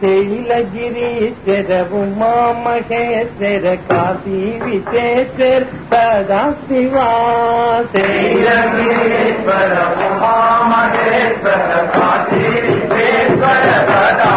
तैलगिरीश्वर उमा महेश्वर काशी विशेश्वर सदा शिवा तैलगिरीश्वर उमा महेश्वर काशी विशेश्वर सदा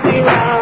Shiva.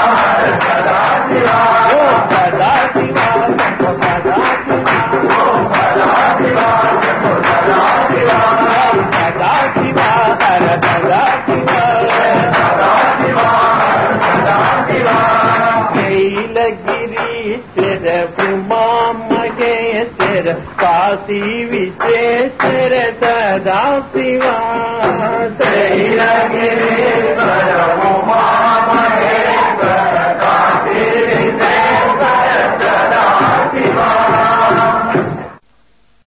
दावा